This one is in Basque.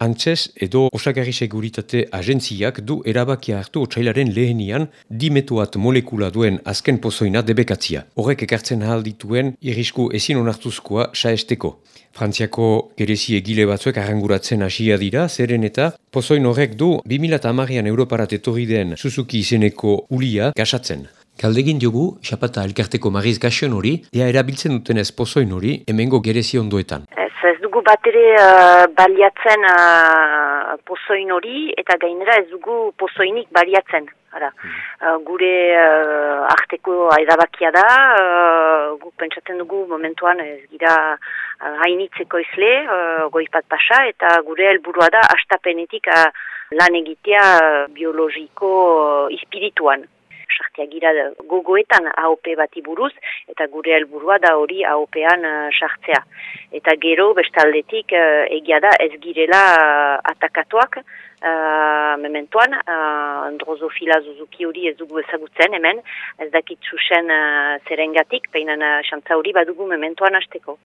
Antzez edo osagarri seguritate agentziak du erabakia hartu otsailaren lehenian dimetoat molekula duen azken pozoina debekatzia. Horrek ekartzen ahal dituen irrisku ezin onartuzkoa saesteko. Frantziako gerezi egile batzuek arranguratzen hasia dira, zeren eta pozoin horrek du 2008an Europarat etorri den Suzuki izeneko ulia gasatzen. Galdegin diogu, xapata elkarteko mariz gaxion hori, ea erabiltzen dutenez pozoin hori, hemengo gerezi ondoetan. Dugu bat ere uh, baliatzen uh, pozoin hori, eta gainera ez dugu pozoinik baliatzen. Ara. Uh, gure uh, arteko erabakia da, uh, guk pentsatzen dugu momentuan ez gira uh, hainitzeko izle, uh, goipat pasa, eta gure helburua da astapenetik uh, lan egitea uh, biologiko uh, ispirituan sartia gira gogoetan AOP bati buruz, eta gure helburua da hori AOPan uh, sartzea. Eta gero, bestaldetik, uh, egia da ez girela uh, atakatuak, Uh, mementoan, uh, androzofila zuzuki hori ez dugu ezagutzen hemen, ez dakit zuzen uh, zerengatik, peinan uh, xantza hori badugu mementoan hasteko.